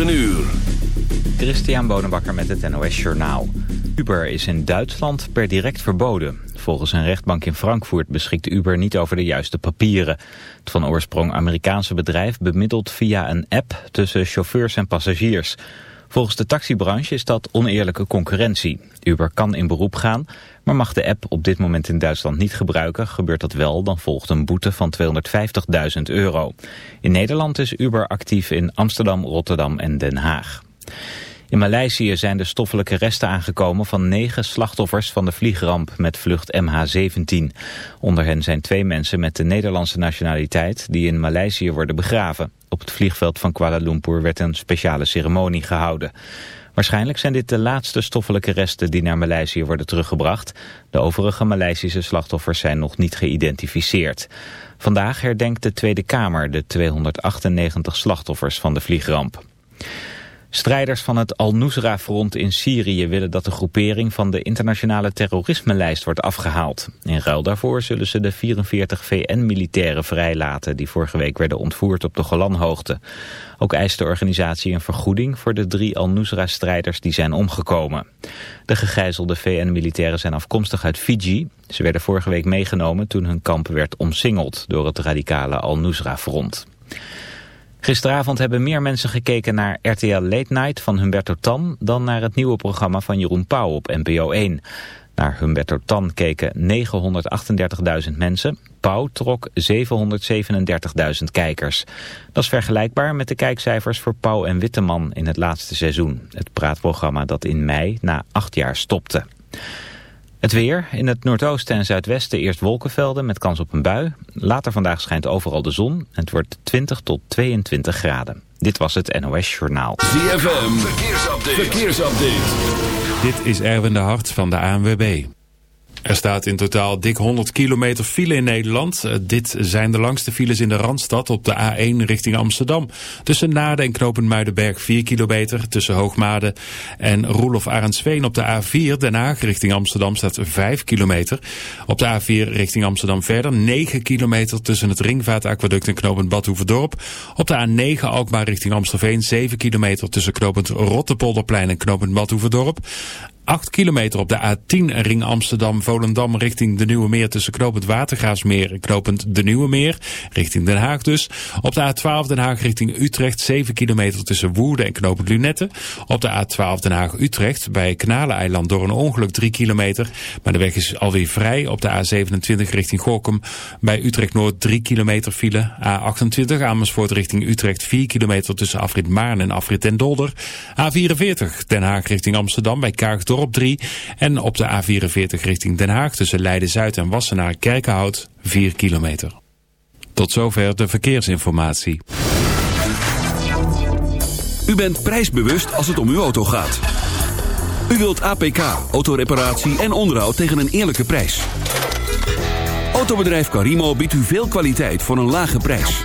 Een uur. Christian Bonenbakker met het NOS Journaal. Uber is in Duitsland per direct verboden. Volgens een rechtbank in Frankfurt beschikt Uber niet over de juiste papieren. Het van oorsprong Amerikaanse bedrijf bemiddelt via een app tussen chauffeurs en passagiers. Volgens de taxibranche is dat oneerlijke concurrentie. Uber kan in beroep gaan, maar mag de app op dit moment in Duitsland niet gebruiken. Gebeurt dat wel, dan volgt een boete van 250.000 euro. In Nederland is Uber actief in Amsterdam, Rotterdam en Den Haag. In Maleisië zijn de stoffelijke resten aangekomen van negen slachtoffers van de vliegramp met vlucht MH17. Onder hen zijn twee mensen met de Nederlandse nationaliteit die in Maleisië worden begraven. Op het vliegveld van Kuala Lumpur werd een speciale ceremonie gehouden. Waarschijnlijk zijn dit de laatste stoffelijke resten die naar Maleisië worden teruggebracht. De overige Maleisische slachtoffers zijn nog niet geïdentificeerd. Vandaag herdenkt de Tweede Kamer de 298 slachtoffers van de vliegramp. Strijders van het Al-Nusra-front in Syrië willen dat de groepering van de internationale terrorisme-lijst wordt afgehaald. In ruil daarvoor zullen ze de 44 VN-militairen vrijlaten die vorige week werden ontvoerd op de Golanhoogte. Ook eist de organisatie een vergoeding voor de drie Al-Nusra-strijders die zijn omgekomen. De gegijzelde VN-militairen zijn afkomstig uit Fiji. Ze werden vorige week meegenomen toen hun kamp werd omsingeld door het radicale Al-Nusra-front. Gisteravond hebben meer mensen gekeken naar RTL Late Night van Humberto Tan... dan naar het nieuwe programma van Jeroen Pauw op NPO 1. Naar Humberto Tan keken 938.000 mensen. Pauw trok 737.000 kijkers. Dat is vergelijkbaar met de kijkcijfers voor Pauw en Witteman in het laatste seizoen. Het praatprogramma dat in mei na acht jaar stopte. Het weer. In het noordoosten en zuidwesten eerst wolkenvelden met kans op een bui. Later vandaag schijnt overal de zon. Het wordt 20 tot 22 graden. Dit was het NOS Journaal. ZFM. Verkeersupdate. Verkeersupdate. Dit is Erwin de Hart van de ANWB. Er staat in totaal dik 100 kilometer file in Nederland. Uh, dit zijn de langste files in de Randstad op de A1 richting Amsterdam. Tussen Naden en Knopen Muidenberg 4 kilometer. Tussen Hoogmade en Roelof Arendsveen op de A4 Den Haag richting Amsterdam staat 5 kilometer. Op de A4 richting Amsterdam verder 9 kilometer tussen het Ringvaartaquaduct en Knopen Badhoevedorp. Op de A9 Alkmaar richting Amstelveen 7 kilometer tussen Knopend Rottepolderplein en Knopend Badhoevedorp. 8 kilometer op de A10 ring Amsterdam-Volendam richting de Nieuwe Meer tussen knopend Watergraafsmeer en knopend de Nieuwe Meer richting Den Haag dus. Op de A12 Den Haag richting Utrecht 7 kilometer tussen Woerden en knopend Lunette. Op de A12 Den Haag-Utrecht bij Kanaleiland door een ongeluk 3 kilometer. Maar de weg is alweer vrij op de A27 richting Gorkum. Bij Utrecht-Noord 3 kilometer file. A28 Amersfoort richting Utrecht 4 kilometer tussen Afrit Maarn en Afrit en Dolder. A44 Den Haag richting Amsterdam bij Kaagdorp op 3. En op de A44 richting Den Haag tussen Leiden-Zuid en Wassenaar-Kerkenhout 4 kilometer. Tot zover de verkeersinformatie. U bent prijsbewust als het om uw auto gaat. U wilt APK, autoreparatie en onderhoud tegen een eerlijke prijs. Autobedrijf Carimo biedt u veel kwaliteit voor een lage prijs.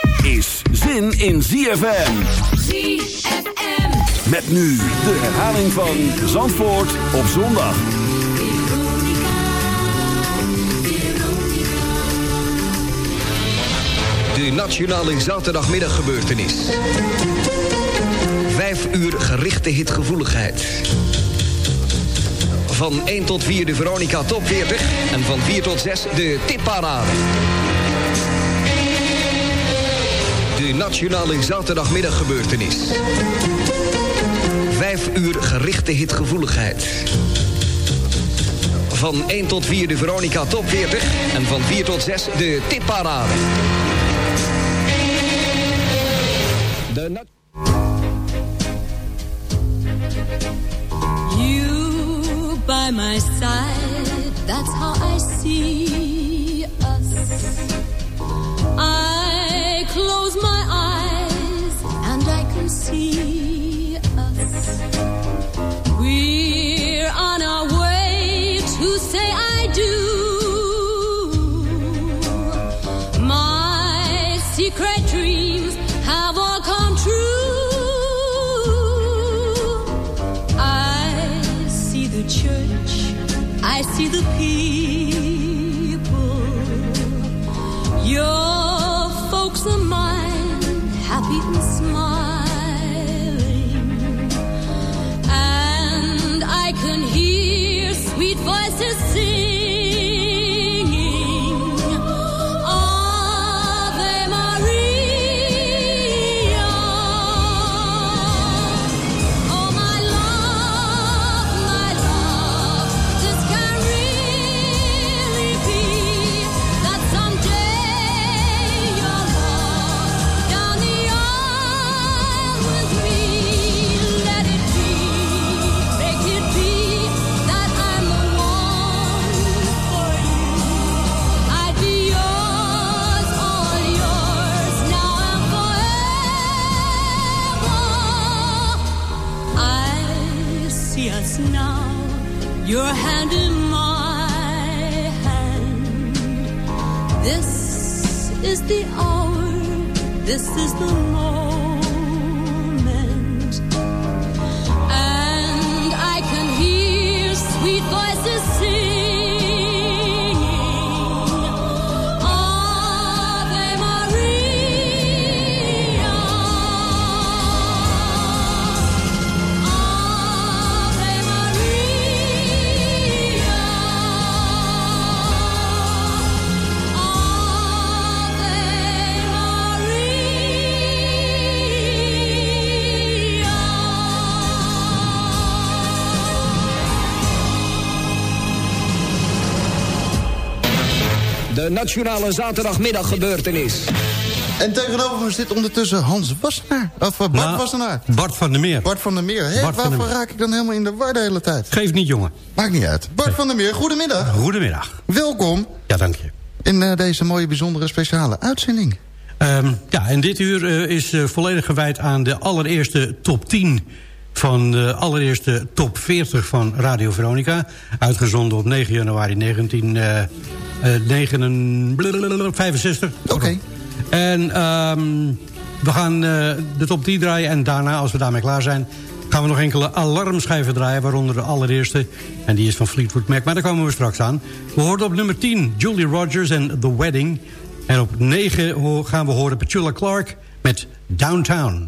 is zin in ZFM. ZFM. Met nu de herhaling van Zandvoort op zondag. De Nationale Zaterdagmiddaggebeurtenis. Vijf uur gerichte hitgevoeligheid. Van 1 tot 4 de Veronica Top 40. En van 4 tot 6 de tipparade. De Nationale Zaterdagmiddaggebeurtenis. Vijf uur gerichte hitgevoeligheid. Van 1 tot 4 de Veronica Top 40. En van 4 tot 6 de tipparade. De You by my side, that's how I see close my eyes and I can see us. We're on our way to say I do. My secret dreams have all come true. I see the church, I see the people. This is the hour, this is the moment. And I can hear sweet voices singing. De Nationale Zaterdagmiddaggebeurtenis. En tegenover me zit ondertussen Hans Wassenaar. Of eh, Bart Nou, Wassenaar. Bart van der Meer. Bart van der Meer. Bart waarvoor raak ik dan helemaal in de war de hele tijd? Geef niet, jongen. Maakt niet uit. Bart van der Meer, goedemiddag. Goedemiddag. Welkom Ja, dank je. in eh, deze mooie bijzondere speciale uitzending. Ehm, ja, en dit uur eh, is eh, volledig gewijd aan de allereerste top 10... van de allereerste top 40 van Radio Veronica. Uitgezonden op 9 januari 1965. Oké. En ehm, we gaan eh, de top 10 draaien. En daarna, als we daarmee klaar zijn... gaan we nog enkele alarmschijven draaien. Waaronder de allereerste. En die is van Fleetwood Mac. Maar daar komen we straks aan. We hoorden op nummer 10 Julie Rogers en The Wedding. En op 9 ho- gaan we horen Petula Clark met Downtown.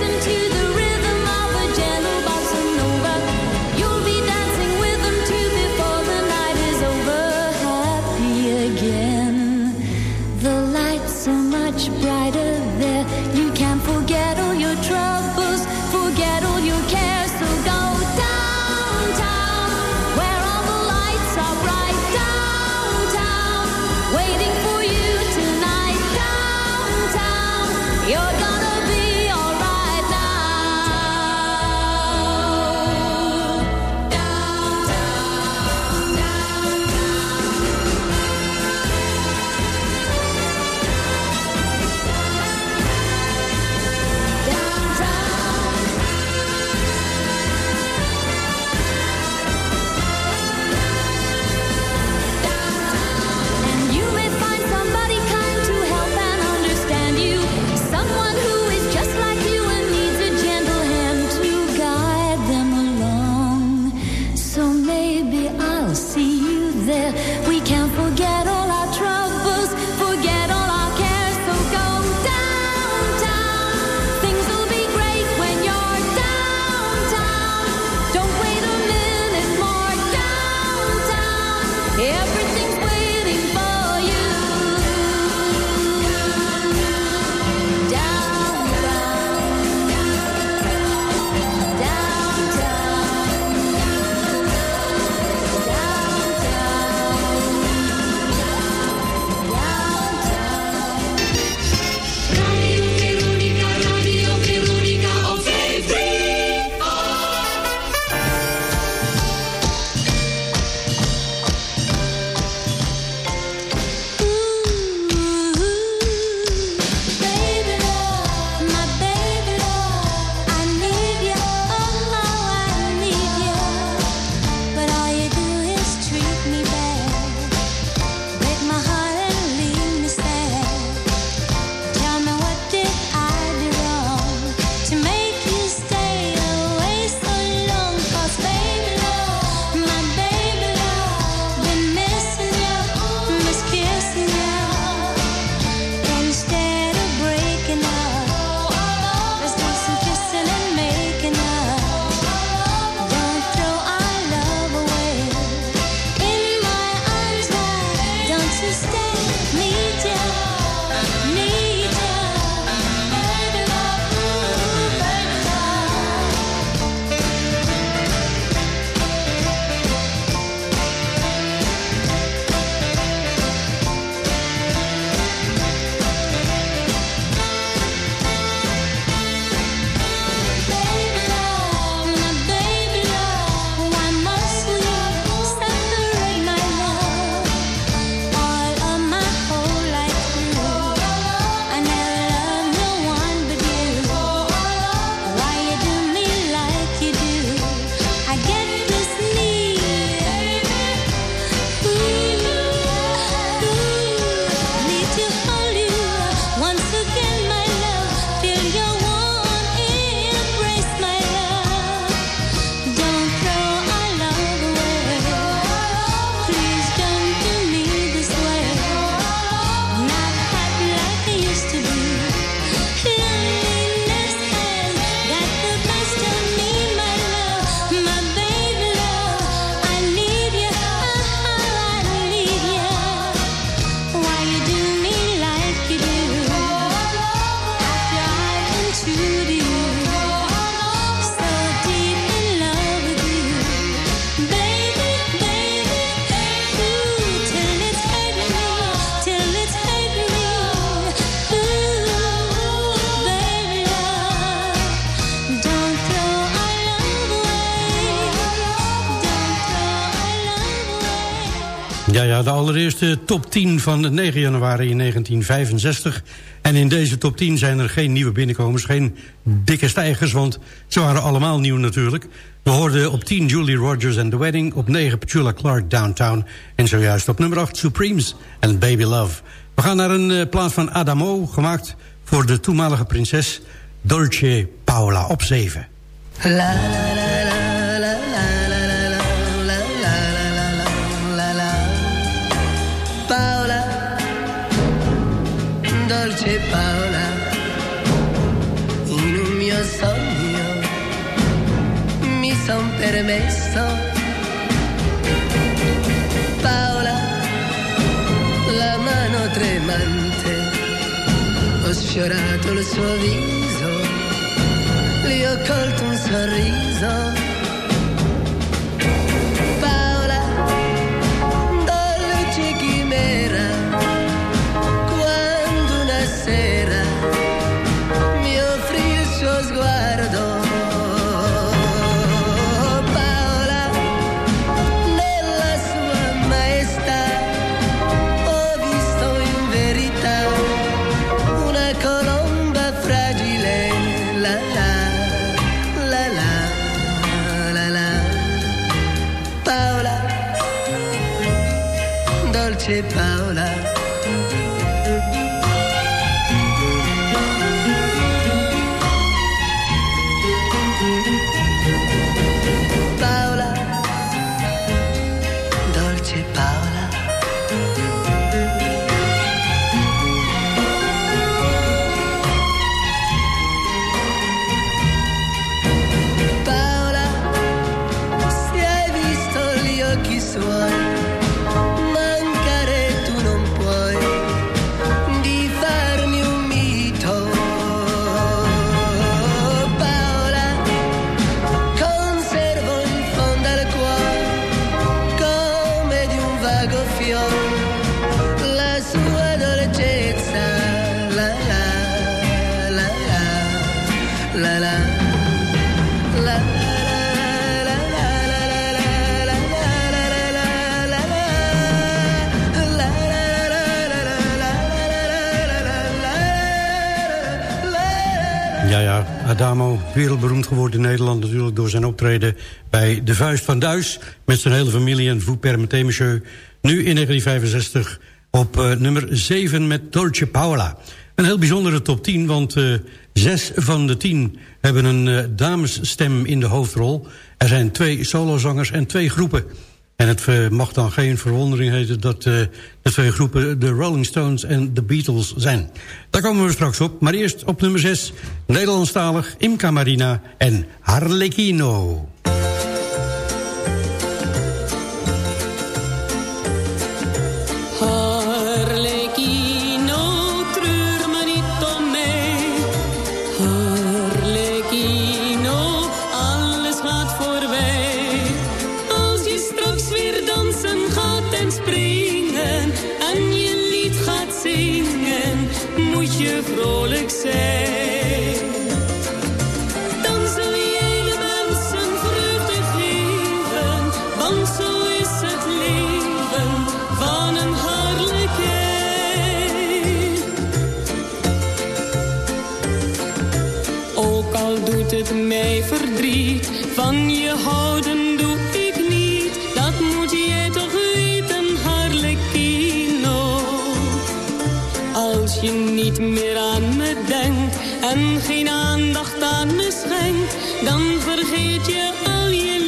de top 10 van 9 januari in 1965. En in deze top 10 zijn er geen nieuwe binnenkomers, geen dikke stijgers... want ze waren allemaal nieuw natuurlijk. We hoorden op 10 Julie Rogers and The Wedding... op 9 Petula Clark Downtown... en zojuist op nummer 8 Supremes and Baby Love. We gaan naar een eh, plaats van Adamo, gemaakt voor de toenmalige prinses... Dolce Paola op 7. La, la, la. Permesso Paola la mano tremante ho sfiorato il suo viso gli ho colto un sorriso. Adamo, wereldberoemd geworden in Nederland... natuurlijk door zijn optreden bij De Vuist van Duis... met zijn hele familie en Vous permettez monsieur... nu in 1965 op eh, nummer 7 met Dolce Paola. Een heel bijzondere top 10, want eh, zes van de tien... hebben een eh, damesstem in de hoofdrol. Er zijn twee solozangers en twee groepen... En het eh, mag dan geen verwondering heten dat eh, de twee groepen de Rolling Stones en de Beatles zijn. Daar komen we straks op. Maar eerst op nummer 6, Nederlandstalig, Imca Marina en Harlequino. Moet jij toch weten, harlekino. Als je niet meer aan me denkt en geen aandacht aan me schenkt, dan vergeet je al je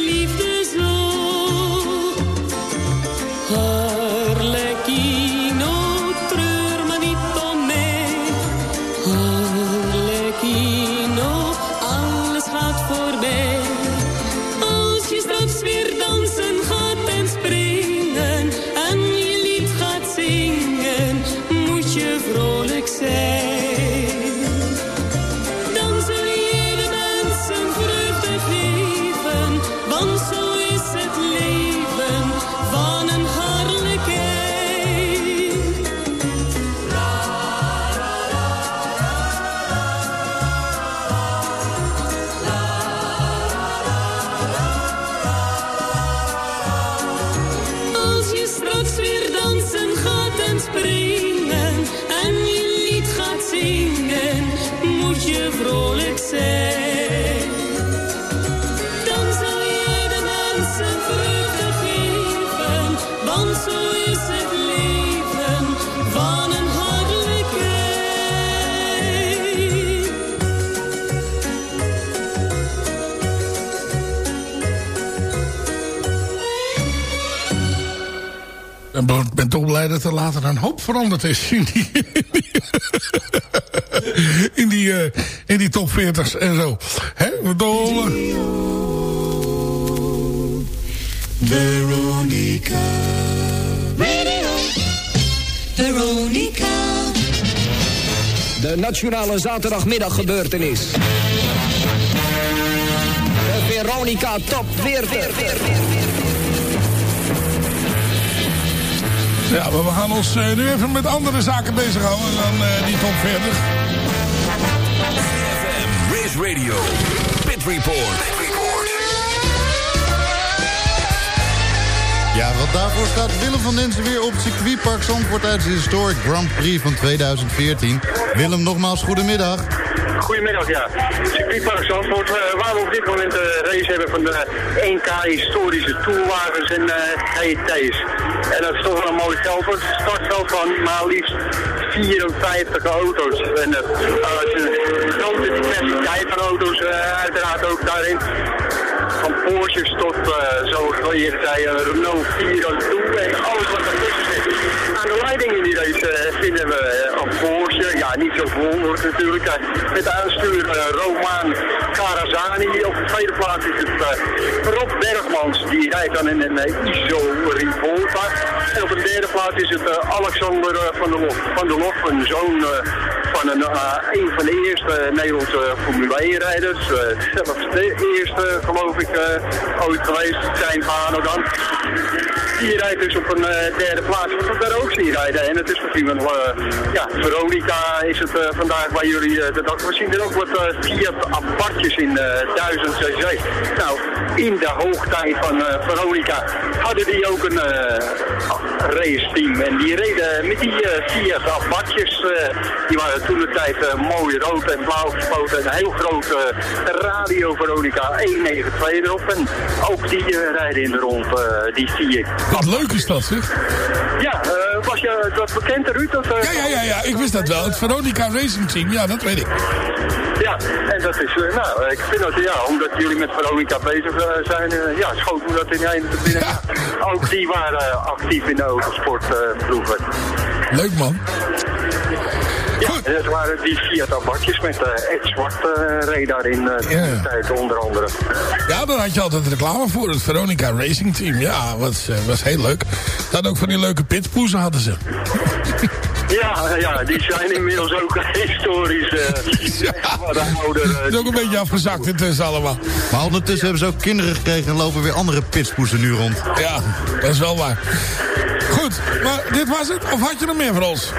blij dat er later een hoop veranderd is in die, in die, eh, in die top 40's en zo. Hè? We doen, Veronica. Radio. Veronica. De nationale zaterdagmiddaggebeurtenis. De Veronica Top 40. Ja, maar we gaan ons eh, nu even met andere zaken bezighouden dan eh, die top 40. Race Radio, Pit Report. Ja, want daarvoor staat Willem van Densen weer op het circuitpark Zandvoort tijdens de Historic Grand Prix van 2014. Willem, nogmaals goedemiddag. Goedemiddag, ja. Circuitpark Zandvoort, uh, waar we op dit moment een race hebben van de 1K historische tourwagens en uh, GT's. En dat is toch wel een mooi veld, het startveld van maar liefst 54 auto's. En uh, een grote diversiteit van auto's uiteraard ook daarin. Van Porsches tot, zoals we eerder zeiden, Renault 4 toe en alles wat ertussen zit. Aan de leiding in die race vinden we een Porsche, ja niet zo verwonderlijk natuurlijk, met uh, Roman Carazani. Op de tweede plaats is het Rob Bergmans, die rijdt dan in een ISO Rivolta. En op de derde plaats is het Alexander van der Lof. Van der Lof, een zoon van een, een van de eerste Nederlandse Formule 1 rijders. zelfs de eerste geloof ik ooit geweest, zijn Pano dan. Die rijdt dus op een derde plaats. Wat we daar ook zien rijden. En het is misschien wel, ja, Veronica is het vandaag bij jullie de dag. We zien er ook wat Fiat apartjes in uh, 1000 cc. Nou, in de hoogtijd van uh, Veronica hadden die ook een race team. En die reden met die Fiat apartjes. die waren toen de tijd mooi rood en blauw gespoten. Een heel grote radio Veronica 192 erop. En ook die rijden in de rond, die Fiat. Wat leuk is dat, zeg. Ja, was je dat bekend, Ruud? Dat, ja, ja, ja, ja, ik wist dat wel. Het Veronica Racing Team, ja, dat weet ik. Ja, en dat is, uh, nou, ik vind dat, ja, omdat jullie met Veronica bezig zijn, ja, schoot me dat in een te binnen. Ja. Ook die waren actief in de autosportploegen. Leuk man. Ja, het waren die Fiat Abartjes met Ed Zwart radar in de ja. tijd onder andere. Ja, daar had je altijd reclame voor, het Veronica Racing Team. Ja, was, was heel leuk. Dat ook van die leuke pitpoezen hadden ze. Ja, ja, die zijn inmiddels ook historisch uh, ja. wat ouder. Uh, het is ook een beetje afgezakt intussen allemaal. Maar ondertussen hebben ze ook kinderen gekregen en lopen weer andere pitspoezen nu rond. Ja, dat is wel waar. Goed, maar dit was het? Of had je nog meer voor ons?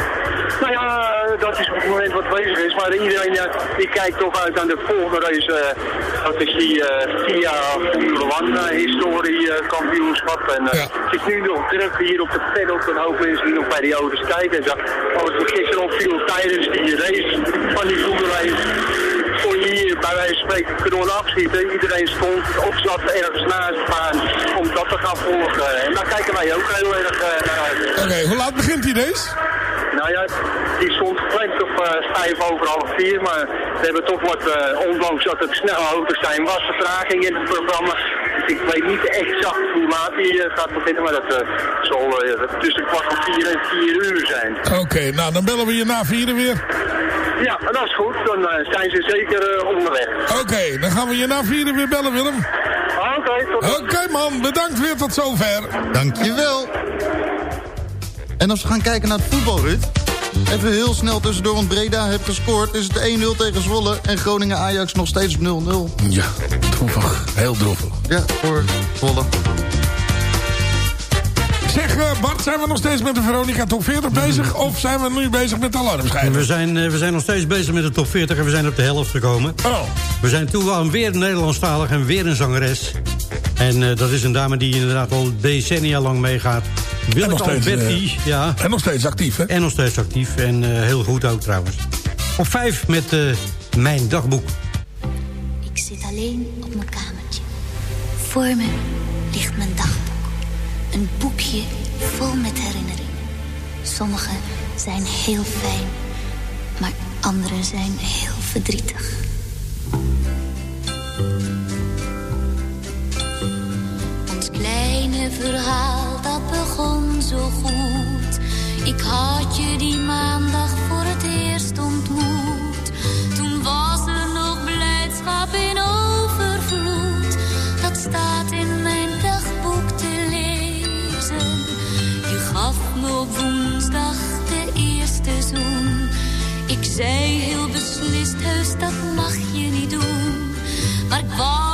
Nou ja, dat is op het moment wat bezig is. Maar iedereen ja, die kijkt toch uit aan de volgende race. Uh, dat is die FIA Formule 1 historie kampioenschap. En ja. het is nu nog druk hier op de paddock. Een hoop mensen die nog bij die auto's kijken. En zo. Als het gisteren opviel tijdens die race van die Formule 1 kon je hier bij wijze van spreken kanon afschieten. Iedereen stond of zat ergens naast gaan om dat te gaan volgen. En daar kijken wij ook heel erg naar uit. Oké, okay, hoe laat begint die race? Nou ja, die stond gepland op uh, vijf over half vier, maar we hebben toch wat, uh, ondanks dat het snelle auto's zijn, was vertraging in het programma. Dus ik weet niet exact hoe laat die uh, gaat beginnen, maar dat zal tussen kwart van vier en vier uur zijn. Oké, okay, nou dan bellen we je na vieren weer. Ja, dat is goed. Dan zijn ze zeker onderweg. Oké, okay, dan gaan we je na vieren weer bellen, Willem. Oké, okay, Oké okay, man, bedankt weer tot zover. Dankjewel. En als we gaan kijken naar het voetbal, Ruud. Even heel snel tussendoor, want Breda heeft gescoord. Is het 1-0 tegen Zwolle en Groningen-Ajax nog steeds 0-0. Ja, droevig. Heel droevig. Ja, voor Zwolle. Zeg uh, Bart, zijn we nog steeds met de Veronica Top 40 bezig? Of zijn we nu bezig met de alarmschijven? We zijn, uh, we zijn nog steeds bezig met de Top 40 en we zijn op de helft gekomen. Oh. We zijn toe aan weer een Nederlandstalig en weer een zangeres. En uh, dat is een dame die inderdaad al decennia lang meegaat. Willeke Alberti, uh, ja. En nog steeds actief, hè? En nog steeds actief. En uh, heel goed ook trouwens. Op vijf met uh, mijn dagboek. Ik zit alleen op mijn kamertje. Voor me ligt mijn dagboek. Een boekje vol met herinneringen. Sommige zijn heel fijn. Maar andere zijn heel verdrietig. Kleine verhaal dat begon zo goed Ik had je die maandag voor het eerst ontmoet. Toen was er nog blijdschap in overvloed. Dat staat in mijn dagboek te lezen. Je gaf me op woensdag de eerste zoen. Ik zei heel beslist, heus dat mag je niet doen. Maar ik wou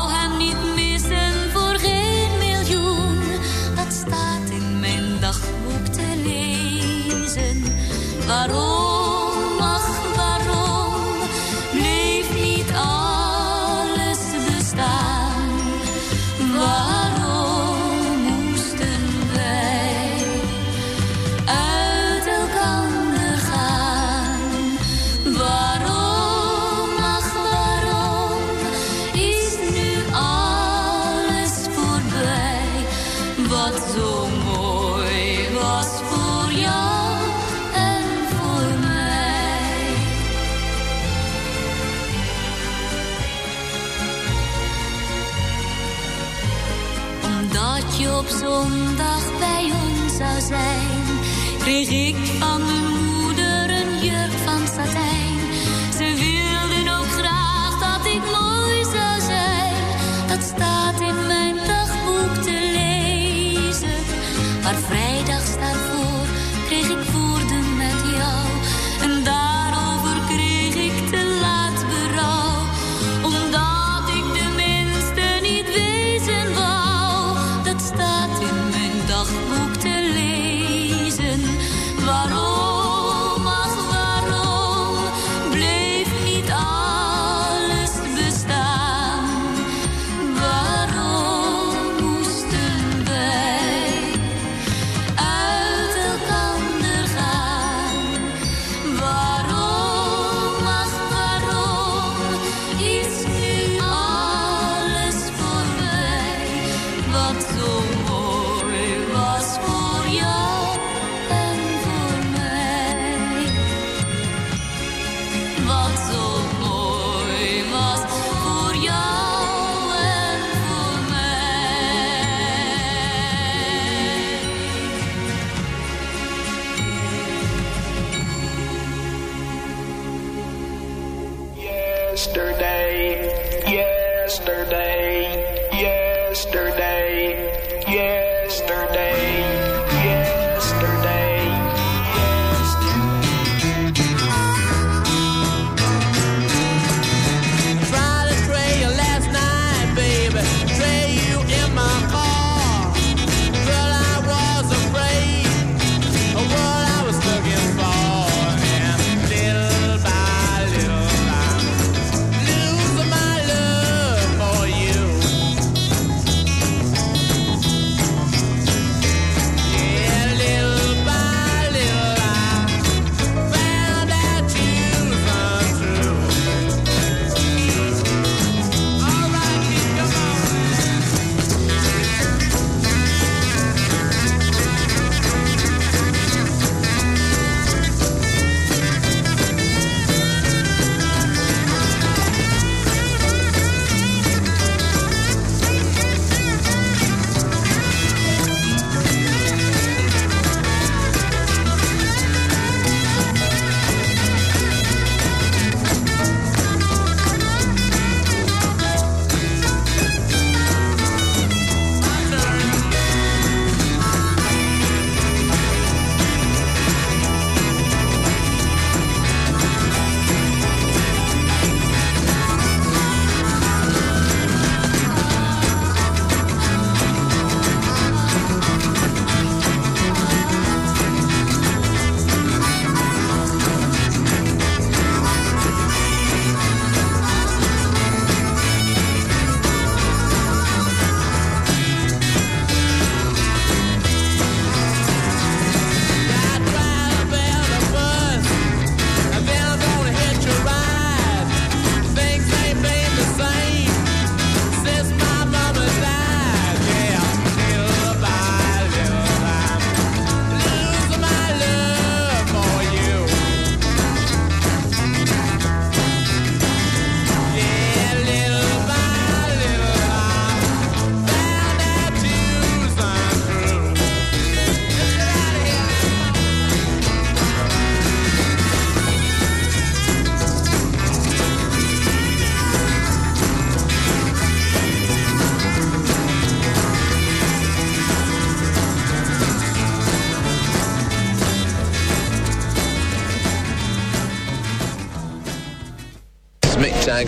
Waarom, ach waarom, bleef niet alles bestaan? Waarom moesten wij uit elkander gaan? Waarom, ach waarom, is nu alles voorbij? Wat zo mooi was je op zondag bij ons zou zijn, kreeg ik van mijn moeder een jurk van satijn.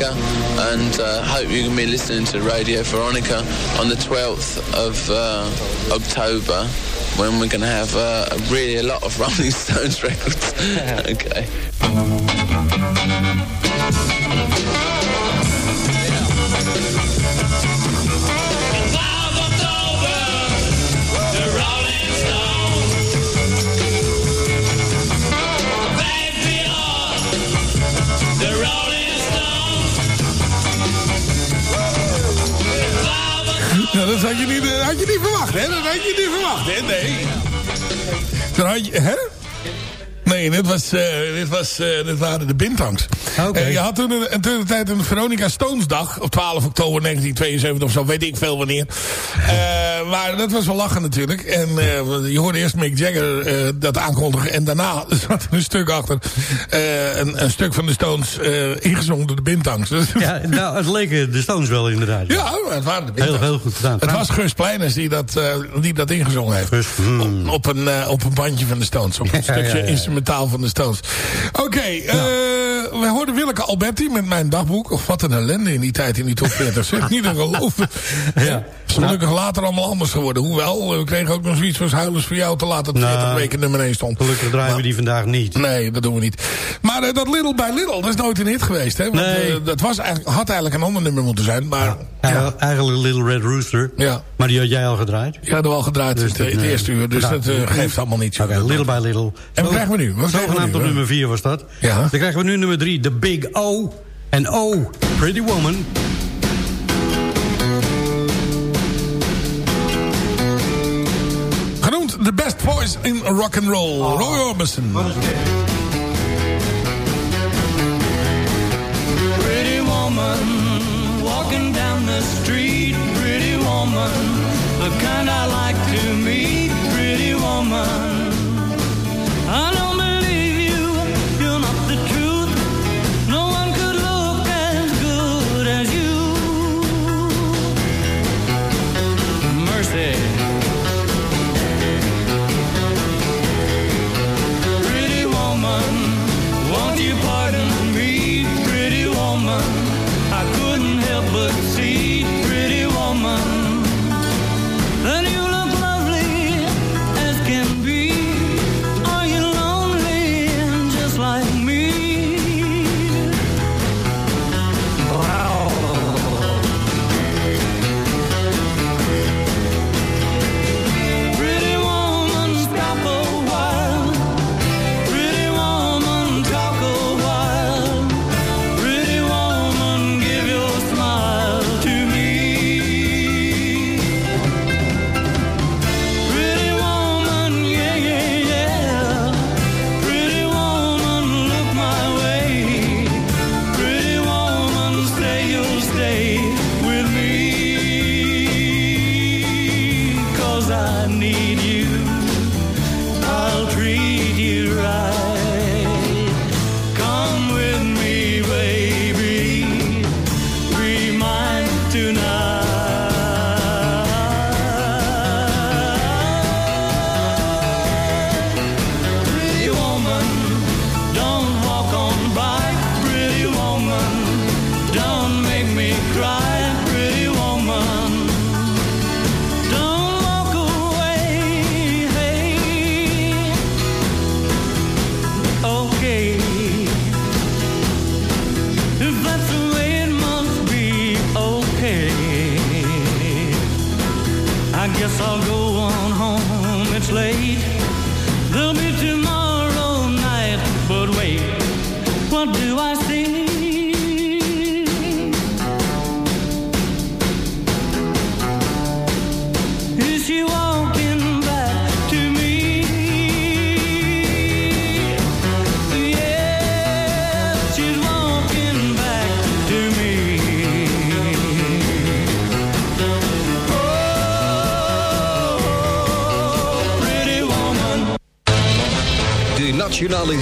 And uh, hope you can be listening to Radio Veronica on the 12th of uh, October when we're going to have uh, really a lot of Rolling Stones records. okay. Dat had je, niet, eh, had je niet verwacht, hè? Dat had je niet verwacht, hè? Nee. Dat had je, hè? Nee, dit, was, eh, dit, was, eh, dit waren de Bintangs. Eh, je had toen een, toen de tijd een Veronica Stones dag. Op 12 oktober 1972 of zo. Weet ik veel wanneer. Eh, maar dat was wel lachen natuurlijk. En eh, je hoorde eerst Mick Jagger eh, dat aankondigen. En daarna zat er een stuk achter. een, een stuk van de Stones ingezongen door de Bintangs. Ja, nou, het leken de Stones wel inderdaad. Ja, het waren de Heel, Bintangs. heel goed gedaan. Het was Gus Pleiners die dat, die dat ingezongen heeft. Op, op, een, op een bandje van de Stones. Op een Ja, stukje ja, instrumentaal van de Stones. Oké, eh, we hoorden Willeke Alberti met mijn dagboek. Of wat een ellende in die tijd in die top 40. Zeg, niet te geloven. Ja. Is gelukkig later allemaal anders geworden. Hoewel, we kregen ook nog zoiets als Huilers voor jou te laten dat 40 Nou, weken nummer 1 stond. Gelukkig draaien we die vandaag niet. Nee, dat doen we niet. Maar eh, dat Little by Little, dat is nooit een hit geweest. Hè? Want, Nee. eh, dat was eigenlijk, had eigenlijk een ander nummer moeten zijn. Maar Eigen- Eigenlijk Little Red Rooster. Ja. Maar die had jij al gedraaid. ik had er wel gedraaid in het, het eh, eerste uur. Dus nou, dat eh, geeft allemaal niet zo. Oké, Little by Little. En wat krijgen we nu? Wat Zogenaamd op nummer 4 was dat. Ja. Dan krijgen we nu nummer 3, The Big O. En O, Pretty Woman. Genoemd The Best Voice in Rock and Roll. Roy Orbison. Pretty woman, walking down the street. Pretty woman, the kind I like to meet. Pretty woman, I don't believe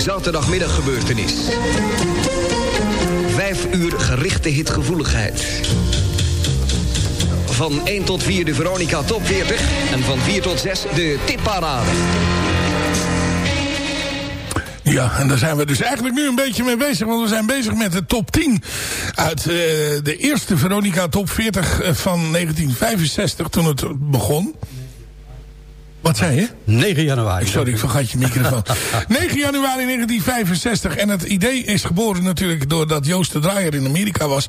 nationale zaterdagmiddaggebeurtenis. Vijf uur gerichte hitgevoeligheid. Van 1 tot 4 de Veronica Top 40. En van 4 tot 6 de tipparade. Ja, en daar zijn we dus eigenlijk nu een beetje mee bezig. Want we zijn bezig met de top 10 uit eh, de eerste Veronica Top 40 van 1965 toen het begon. Wat zei je? 9 januari. Sorry, ik vergat je microfoon. 9 januari 1965. En het idee is geboren natuurlijk doordat Joost de Draaier in Amerika was.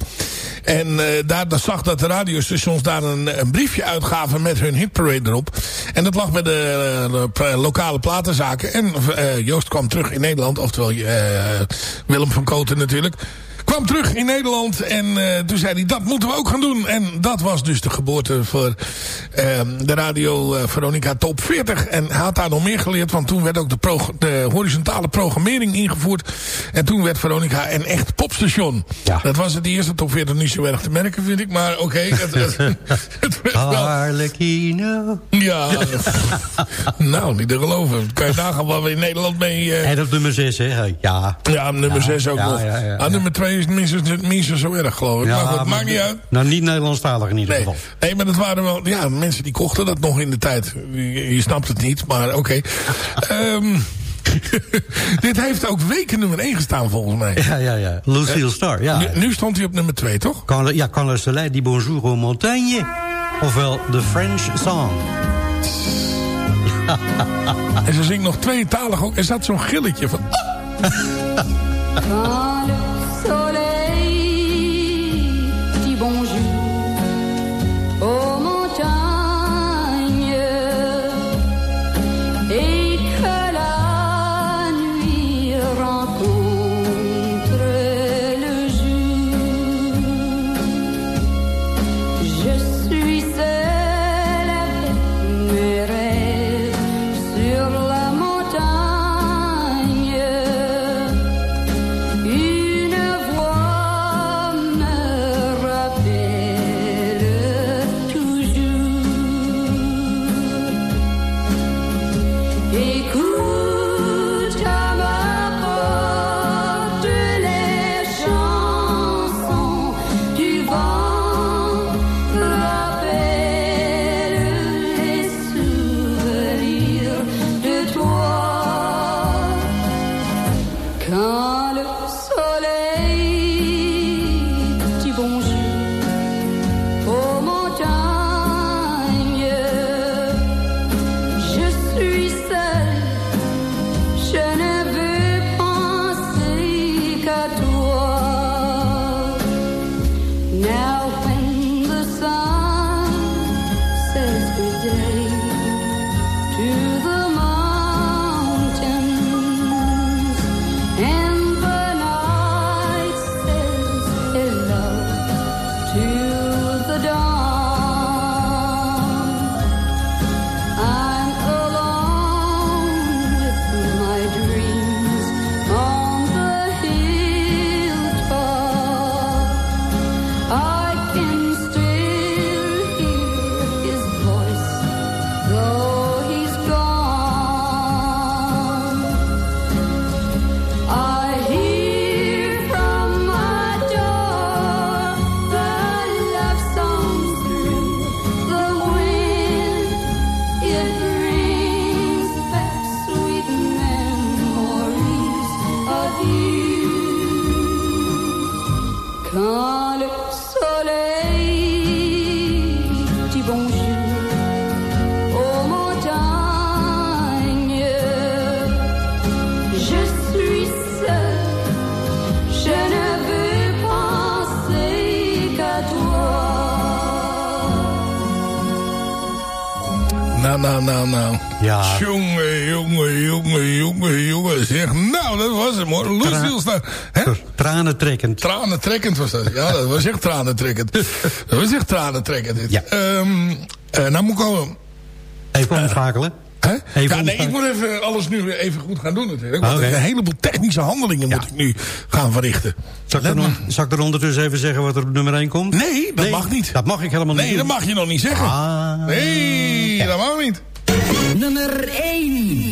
En uh, daar, zag dat de radiostations daar een, een, briefje uitgaven met hun hitparade erop. En dat lag bij de, de lokale platenzaken. En uh, Joost kwam terug in Nederland. Oftewel uh, Willem van Koten natuurlijk kwam terug in Nederland en uh, toen zei hij dat moeten we ook gaan doen. En dat was dus de geboorte voor uh, de Radio uh, Veronica Top 40. En hij had daar nog meer geleerd, want toen werd ook de, de, horizontale programmering ingevoerd. En toen werd Veronica een echt popstation. Ja. Dat was het eerste Top 40 niet zo erg te merken vind ik, maar oké. Okay, het, het, het Harlequino. Ja, nou niet te geloven. Kan je nagaan waar we in Nederland mee... en op nummer 6 hè? Ja. Ja, nummer 6 ook ja, nog. Ja, ja, ah, nummer 2 is minstens, minstens zo erg, geloof ik. Ja, maar goed, maar maakt niet uit. Nou, niet Nederlandstalig in ieder nee. geval. Nee, maar dat waren wel... Ja, mensen die kochten dat nog in de tijd. Je, je snapt het niet, maar oké. Okay. um, dit heeft ook weken nummer 1 gestaan, volgens mij. Ja, ja, ja. Lucille uh, Star, ja. Nu, nu, stond hij op nummer 2, toch? Quand, ja, Quand le soleil dit bonjour aux montagnes. Ofwel The French Song. en ze zingt nog tweetalig ook. Er zat zo'n gilletje van... Quand le soleil dit bonjour aux montagnes. Je suis seule, je ne veux penser qu'à toi. Nou, nou, nou, nou. Ja. Jongen, jongen, jongen, jongen, jongen. Zeg, nou, dat was hem hoor. Lucille Star. Tranentrekkend. Tranentrekkend was dat. Ja, dat was echt tranentrekkend. dat was echt tranentrekkend. Dit. Ja. Um, uh, nou moet ik al... Even omschakelen. Hè? Even ja, nee, ik moet even alles nu even goed gaan doen natuurlijk. Want Oké. een heleboel technische handelingen moet ik nu gaan verrichten. Zal ik, er, on- zal ik er ondertussen even zeggen wat er op nummer 1 komt? Nee, dat mag niet. Dat mag ik helemaal niet Nee, dat mag je nog niet zeggen. Ah. Nee, dat mag niet. Nummer 1.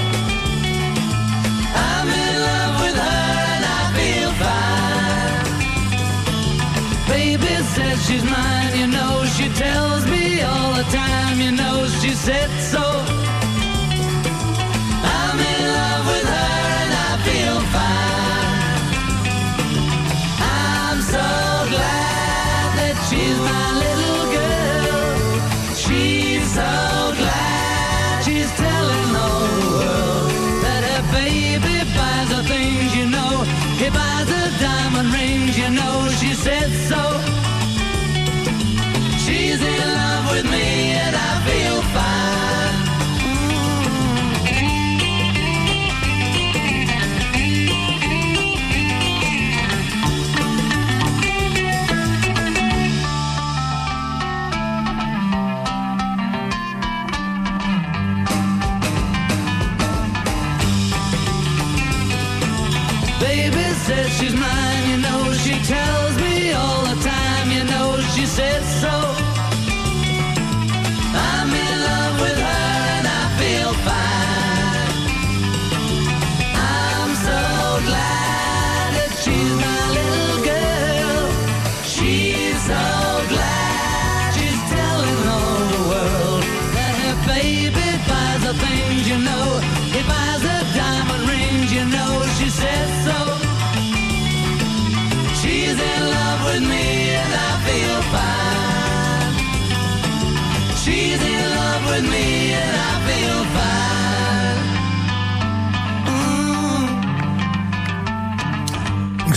she's mine, you know she tells me all the time, you know she said so. rain.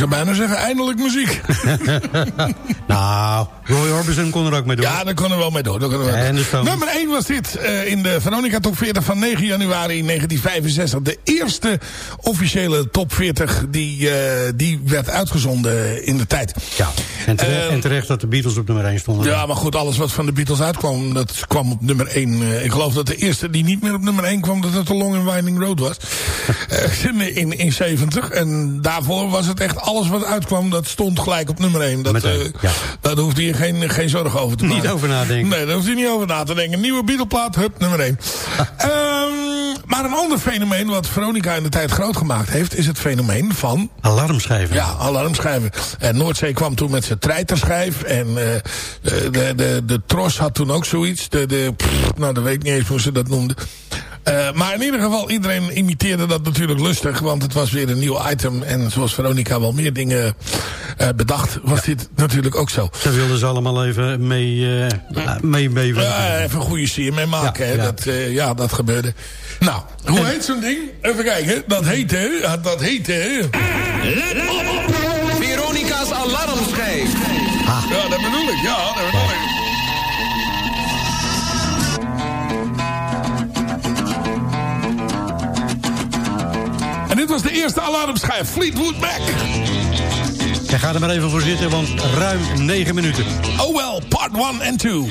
Zou bijna zeggen, eindelijk muziek. nou, Roy Orbison kon er ook mee door. Ja, daar konden we wel mee door. Wel En de. Nummer 1 was dit eh, in de Veronica Top 40 van 9 januari 1965. De eerste officiële Top 40 die, eh, die werd uitgezonden in de tijd. Ja, en terecht, Eh, en terecht dat de Beatles op nummer 1 stonden. Ja, maar goed, alles wat van de Beatles uitkwam, dat kwam op nummer 1. ik geloof dat de eerste die niet meer op nummer 1 kwam, dat het The Long and Winding Road was. In, in, in 70. En daarvoor was het echt alles wat uitkwam, dat stond gelijk op nummer 1. Dat, ja. Daar hoefde je geen, geen zorgen over te maken. Niet over nadenken. Nee, daar hoeft je niet over na te denken. Nieuwe Beatleplaat, hup, nummer 1. maar een ander fenomeen wat Veronica in de tijd groot gemaakt heeft... is het fenomeen van... Alarmschijven. Ja, alarmschijven. En Noordzee kwam toen met zijn treiterschijf. En eh, de, de, de, de Tros had toen ook zoiets. De, de, pff, nou, dat weet ik niet eens hoe ze dat noemden. Eh, maar in ieder geval, iedereen imiteerde dat natuurlijk lustig. Want het was weer een nieuw item. En zoals Veronica wel meer dingen eh, bedacht, was dit natuurlijk ook zo. Daar wilden ze allemaal even mee, eh mee, mee Ja, even een goede sier mee maken. Ja, hè. ja. Dat, eh, ja, dat gebeurde. Nou, hoe heet zo'n ding? Even kijken. Dat heette... Dat heette... Let op! Veronica's alarmschijf. Ja, dat bedoel ik. Ja, dat bedoel ik. Dit was de eerste alarmschijf. Fleetwood Mac. En ga er maar even voor zitten, want ruim 9 minuten. Oh well, part 1 en 2.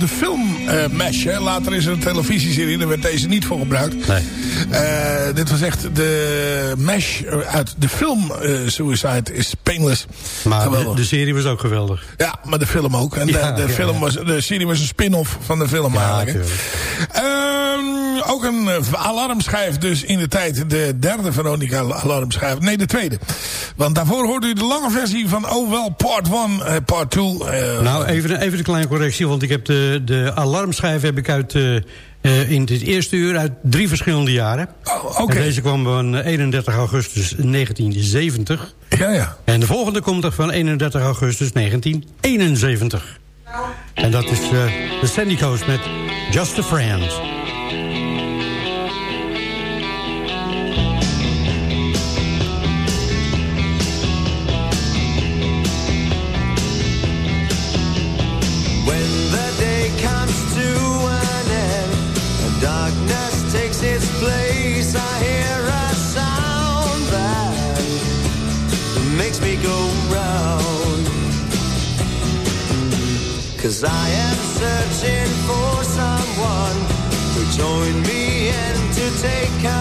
uit de film eh Mesh. Hè. Later is er een televisieserie, daar werd deze niet voor gebruikt. Nee. Eh, dit was echt de Mesh uit de film eh, Suicide is Painless. Maar de, serie was ook geweldig. Ja, maar de film ook. En Ja, de, de, ja, film ja. Was, de serie was een spin-off van de film eigenlijk. Ook een eh, alarmschijf dus in de tijd. De derde Veronica alarmschijf. Nee, de tweede. Want daarvoor hoorde u de lange versie van Oh Well Part 1, eh, Part 2. eh, Nou, even, even een kleine correctie, want ik heb de, de alarmschijf heb ik uit, eh, in het eerste uur uit drie verschillende jaren. Oh, oké. En deze kwam van 31 augustus 1970. Ja, ja. En de volgende komt er van 31 augustus 1971. En dat is de Sandy Coast met Just a Friend. Cause I am searching for someone to join me and to take away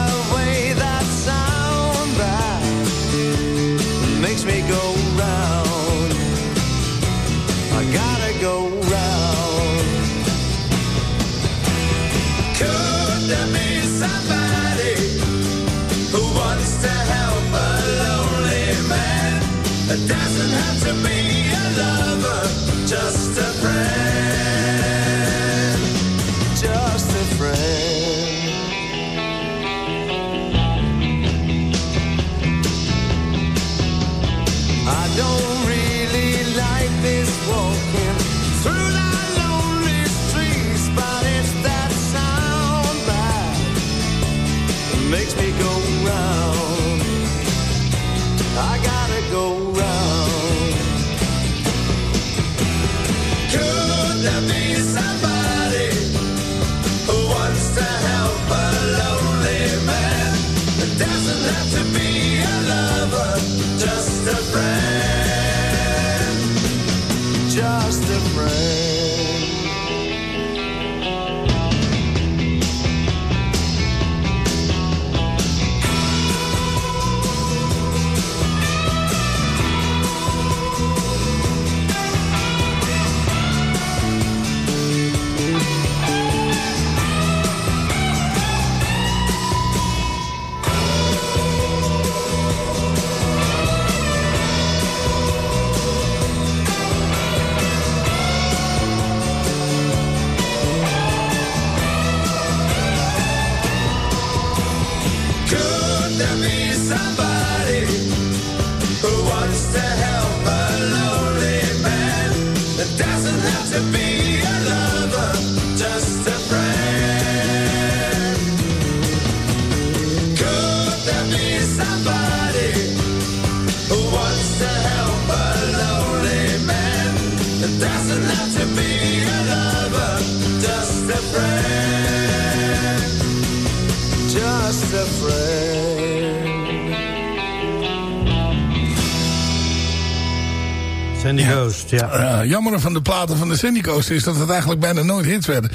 ja. Eh, jammer van de platen van de Sandy Coast is dat het eigenlijk bijna nooit hits werden.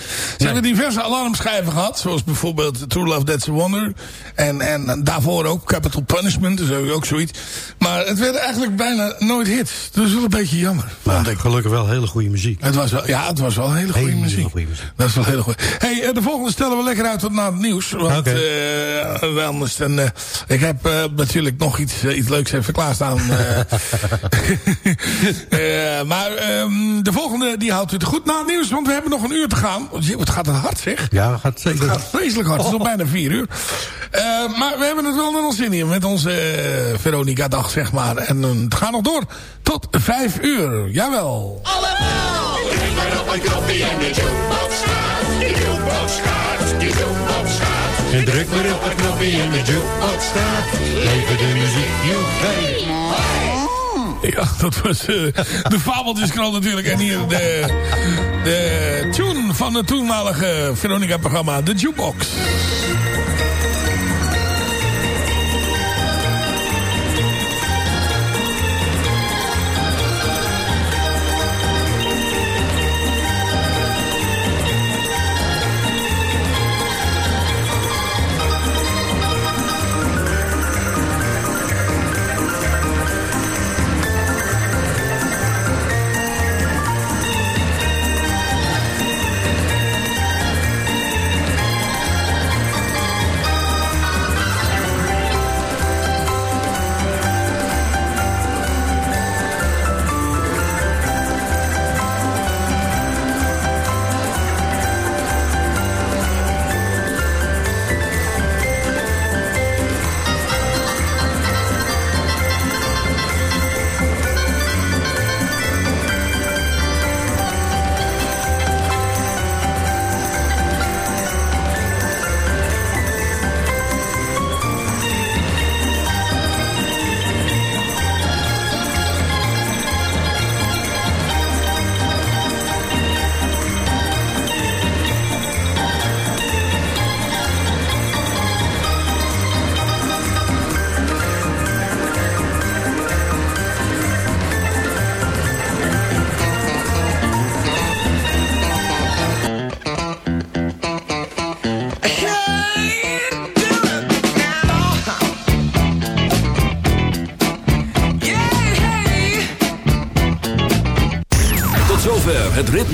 Ze hebben diverse alarmschijven gehad. Zoals bijvoorbeeld True Love That's a Wonder. En, en daarvoor ook Capital Punishment. Dus ook zoiets. Maar het werden eigenlijk bijna nooit hits. Dat is wel een beetje jammer. Maar gelukkig wel hele goede muziek. Het was wel, ja, het was wel hele goede Hele muziek. goede muziek. Dat is wel heel goed. Hey, eh, de volgende stellen we lekker uit tot na het nieuws. Want eh, anders dan, eh, ik heb natuurlijk nog iets, iets leuks even klaarstaan. maar ehm, de volgende die houdt u te goed na het nieuws. Want we hebben nog een uur te gaan. Jee, Wat gaat het hard zeg. Ja, gaat zeker. Het gaat vreselijk hard. Het is nog bijna vier uur. Eh, maar we hebben het wel naar ons zin in. Met onze eh, Veronica dag zeg maar. En eh, het gaat nog door tot vijf uur. Jawel. Allemaal! Drink maar op een koffie en de jukebox gaat. De jukebox gaat. De jukebox gaat. En druk maar op een knopje en de jukebox staat. Leven de muziek, joepie. Ja, dat was eh, de Fabeltjeskrant natuurlijk. En hier de, de tune van het toenmalige Veronica-programma, de Jukebox.